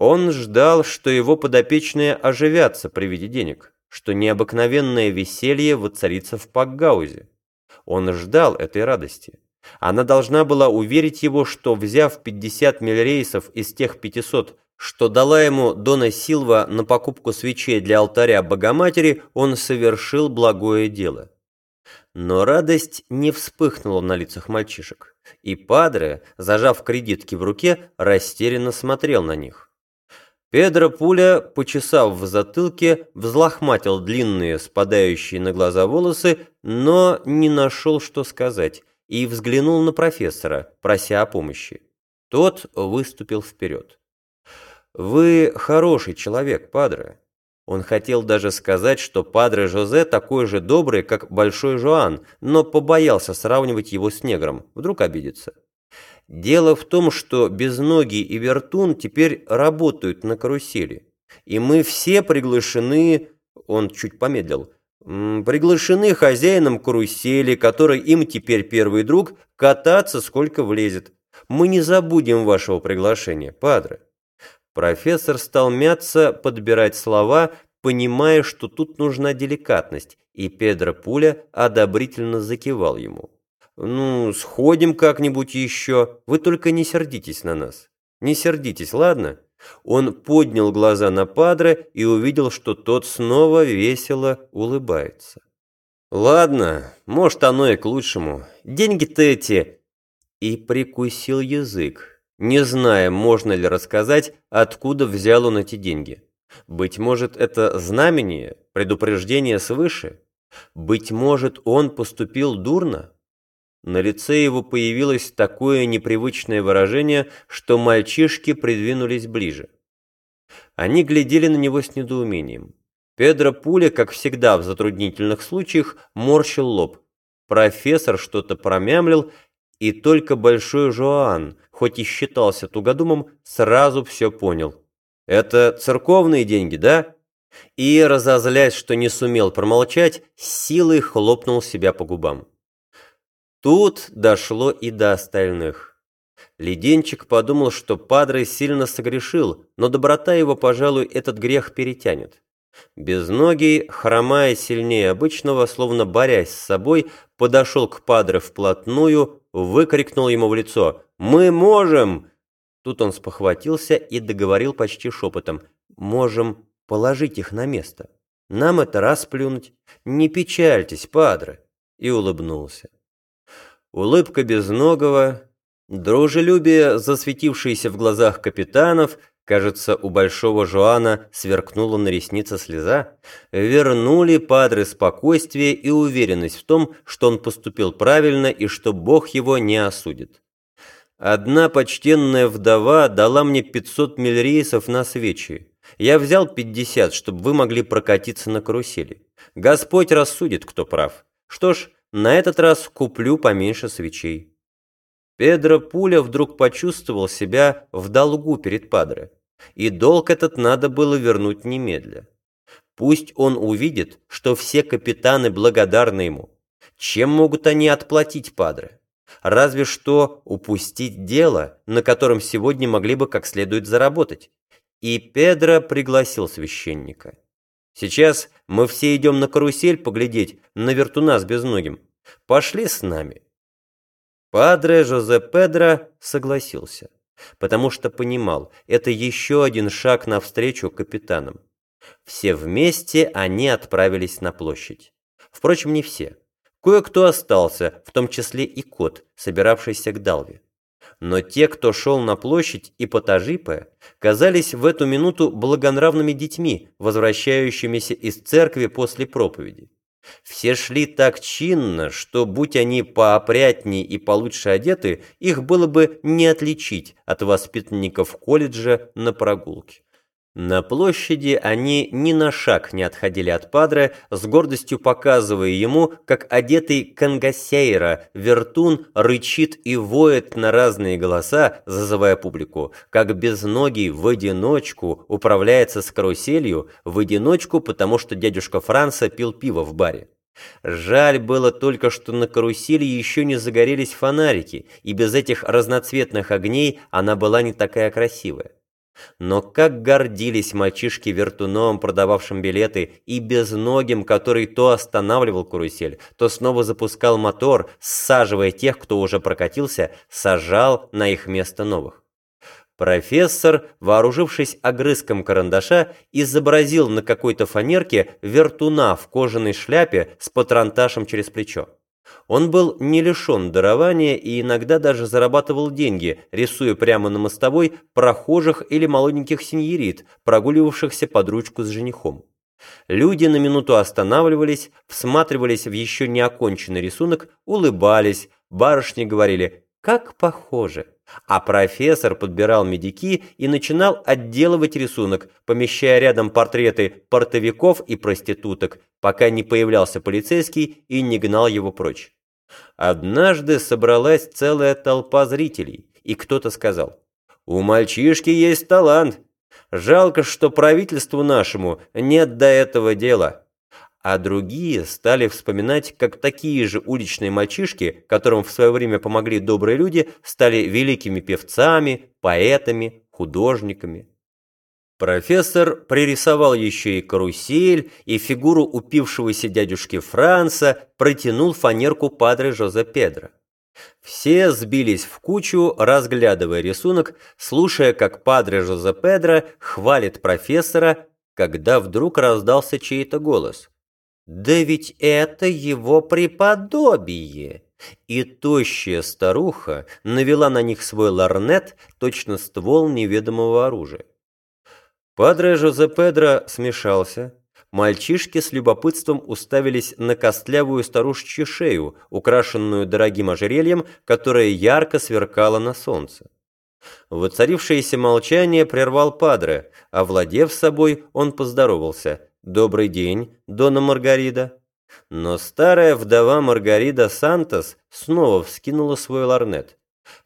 Он ждал, что его подопечные оживятся при виде денег, что необыкновенное веселье воцарится в Пакгаузе. Он ждал этой радости. Она должна была уверить его, что, взяв 50 миллирейсов из тех 500, что дала ему Дона Силва на покупку свечей для алтаря Богоматери, он совершил благое дело. Но радость не вспыхнула на лицах мальчишек, и Падре, зажав кредитки в руке, растерянно смотрел на них. Педро Пуля, почесав в затылке, взлохматил длинные, спадающие на глаза волосы, но не нашел, что сказать, и взглянул на профессора, прося о помощи. Тот выступил вперед. «Вы хороший человек, Падре. Он хотел даже сказать, что Падре Жозе такой же добрый, как Большой Жоан, но побоялся сравнивать его с негром, вдруг обидится. Дело в том, что Безногий и Вертун теперь работают на карусели, и мы все приглашены, он чуть помедлил, приглашены хозяином карусели, который им теперь первый друг, кататься сколько влезет. Мы не забудем вашего приглашения, Падре. Профессор стал мяться, подбирать слова, понимая, что тут нужна деликатность, и Педро Пуля одобрительно закивал ему. «Ну, сходим как-нибудь еще, вы только не сердитесь на нас. Не сердитесь, ладно?» Он поднял глаза на Падре и увидел, что тот снова весело улыбается. «Ладно, может, оно и к лучшему. Деньги-то эти...» И прикусил язык не зная, можно ли рассказать, откуда взял он эти деньги. Быть может, это знамение, предупреждение свыше? Быть может, он поступил дурно? На лице его появилось такое непривычное выражение, что мальчишки придвинулись ближе. Они глядели на него с недоумением. Педро Пуля, как всегда в затруднительных случаях, морщил лоб. Профессор что-то промямлил, и только Большой Жоан, хоть и считался тугодумом, сразу все понял. «Это церковные деньги, да?» И, разозлясь, что не сумел промолчать, силой хлопнул себя по губам. Тут дошло и до остальных. Леденчик подумал, что Падре сильно согрешил, но доброта его, пожалуй, этот грех перетянет. Безногий, хромая сильнее обычного, словно борясь с собой, подошел к Падре вплотную, выкрикнул ему в лицо «Мы можем!» Тут он спохватился и договорил почти шепотом «Можем положить их на место. Нам это расплюнуть. Не печальтесь, Падре!» И улыбнулся. Улыбка безногого, дружелюбие, засветившееся в глазах капитанов – Кажется, у большого Жоана сверкнула на реснице слеза. Вернули падре спокойствие и уверенность в том, что он поступил правильно и что Бог его не осудит. Одна почтенная вдова дала мне 500 мильрейсов на свечи. Я взял 50, чтобы вы могли прокатиться на карусели. Господь рассудит, кто прав. Что ж, на этот раз куплю поменьше свечей. Педро Пуля вдруг почувствовал себя в долгу перед Падре и долг этот надо было вернуть немедля. Пусть он увидит, что все капитаны благодарны ему. Чем могут они отплатить Падре? Разве что упустить дело, на котором сегодня могли бы как следует заработать. И Педро пригласил священника. Сейчас мы все идем на карусель поглядеть на вертуна с безногим. Пошли с нами. Падре Жозе Педро согласился потому что понимал, это еще один шаг навстречу капитанам. Все вместе они отправились на площадь. Впрочем, не все. Кое-кто остался, в том числе и кот, собиравшийся к Далве. Но те, кто шел на площадь и по Тажипе, казались в эту минуту благонравными детьми, возвращающимися из церкви после проповеди. Все шли так чинно, что, будь они поопрятней и получше одеты, их было бы не отличить от воспитанников колледжа на прогулке. На площади они ни на шаг не отходили от Падре, с гордостью показывая ему, как одетый кангасейра вертун рычит и воет на разные голоса, зазывая публику, как безногий в одиночку управляется с каруселью, в одиночку, потому что дядюшка Франца пил пиво в баре. Жаль было только, что на карусели еще не загорелись фонарики, и без этих разноцветных огней она была не такая красивая. Но как гордились мальчишки вертуном, продававшим билеты, и безногим, который то останавливал карусель, то снова запускал мотор, саживая тех, кто уже прокатился, сажал на их место новых. Профессор, вооружившись огрызком карандаша, изобразил на какой-то фанерке вертуна в кожаной шляпе с патронташем через плечо. Он был не лишен дарования и иногда даже зарабатывал деньги, рисуя прямо на мостовой прохожих или молоденьких сеньорит, прогуливавшихся под ручку с женихом. Люди на минуту останавливались, всматривались в еще не оконченный рисунок, улыбались, барышни говорили «как похоже». А профессор подбирал медики и начинал отделывать рисунок, помещая рядом портреты портовиков и проституток, пока не появлялся полицейский и не гнал его прочь. Однажды собралась целая толпа зрителей, и кто-то сказал, «У мальчишки есть талант. Жалко, что правительству нашему нет до этого дела» а другие стали вспоминать, как такие же уличные мальчишки, которым в свое время помогли добрые люди, стали великими певцами, поэтами, художниками. Профессор пририсовал еще и карусель, и фигуру упившегося дядюшки Франца протянул фанерку падре Жозе Педро. Все сбились в кучу, разглядывая рисунок, слушая, как падре Жозе Педро хвалит профессора, когда вдруг раздался чей-то голос. Да ведь это его преподобие. И тощая старуха навела на них свой ларнет, точно ствол неведомого оружия. Падре Жозе Педро смешался. Мальчишки с любопытством уставились на костлявую старушечью шею, украшенную дорогим ожерельем, которое ярко сверкало на солнце. Воцарившееся молчание прервал Падре, овладев собой, он поздоровался – «Добрый день, Дона Маргарида». Но старая вдова Маргарида Сантос снова вскинула свой ларнет.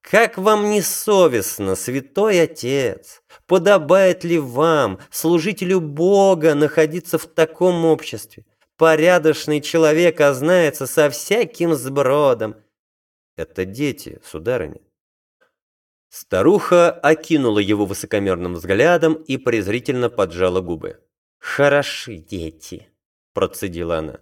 «Как вам не совестно, святой отец? Подобает ли вам, служителю Бога, находиться в таком обществе? Порядочный человек ознается со всяким сбродом». «Это дети, сударыня». Старуха окинула его высокомерным взглядом и презрительно поджала губы. «Хороши дети», – процедила она.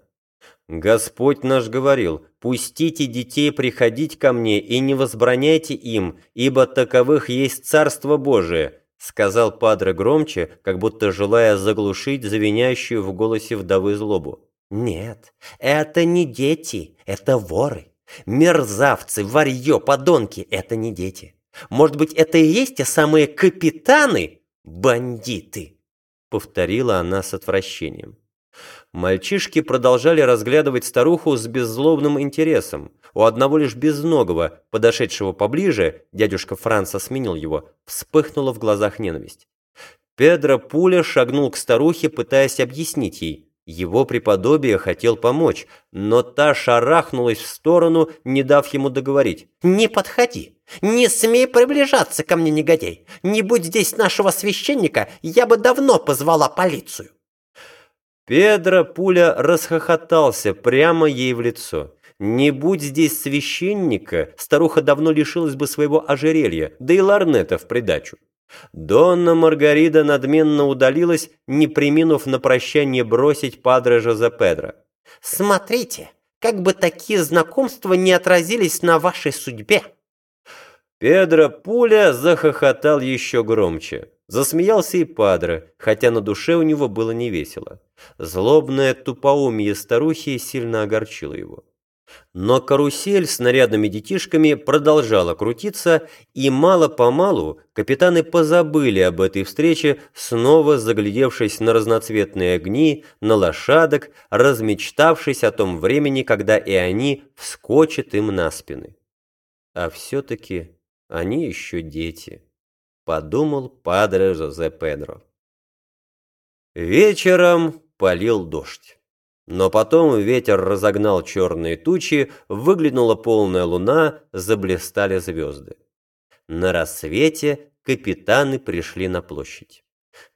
«Господь наш говорил, пустите детей приходить ко мне и не возбраняйте им, ибо таковых есть Царство Божие», сказал Падре громче, как будто желая заглушить завиняющую в голосе вдовы злобу. «Нет, это не дети, это воры. Мерзавцы, варьё, подонки, это не дети. Может быть, это и есть те самые капитаны, бандиты?» Повторила она с отвращением. Мальчишки продолжали разглядывать старуху с беззлобным интересом. У одного лишь безногого, подошедшего поближе, дядюшка Франца сменил его, вспыхнула в глазах ненависть. Педро Пуля шагнул к старухе, пытаясь объяснить ей. Его преподобие хотел помочь, но та шарахнулась в сторону, не дав ему договорить. «Не подходи! «Не смей приближаться ко мне, негодяй! Не будь здесь нашего священника, я бы давно позвала полицию!» Педро Пуля расхохотался прямо ей в лицо. Не будь здесь священника, старуха давно лишилась бы своего ожерелья, да и ларнета в придачу. Донна Маргарида надменно удалилась, не приминув на прощание бросить падре Жозе Педро. «Смотрите, как бы такие знакомства не отразились на вашей судьбе!» Педро Пуля захохотал еще громче. Засмеялся и Падре, хотя на душе у него было невесело. Злобное тупоумие старухи сильно огорчило его. Но карусель с нарядными детишками продолжала крутиться, и мало-помалу капитаны позабыли об этой встрече, снова заглядевшись на разноцветные огни, на лошадок, размечтавшись о том времени, когда и они вскочат им на спины. А все-таки они еще дети, подумал падре Жозе Педро. Вечером полил дождь. Но потом ветер разогнал черные тучи, выглянула полная луна, заблистали звезды. На рассвете капитаны пришли на площадь.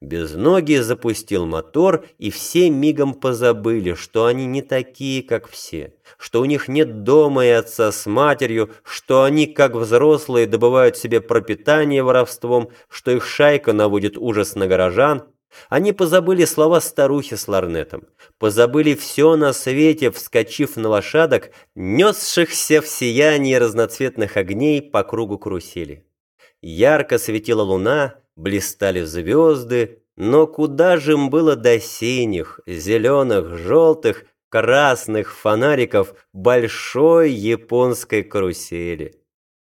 Безногий запустил мотор, и все мигом позабыли, что они не такие, как все, что у них нет дома и отца с матерью, что они, как взрослые, добывают себе пропитание воровством, что их шайка наводит ужас на горожан. Они позабыли слова старухи с ларнетом, позабыли все на свете, вскочив на лошадок, несшихся в сиянии разноцветных огней по кругу карусели. Ярко светила луна, блистали звезды, но куда же им было до синих, зеленых, желтых, красных фонариков большой японской карусели?